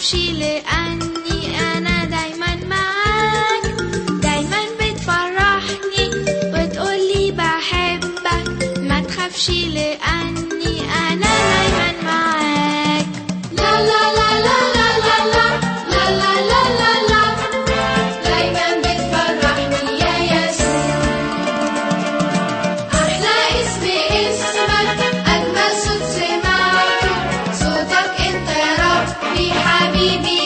تخافش لأني أنا دايما معاك دايما بتفرحني وتقولي بحبك ما تخافش لأني أنا be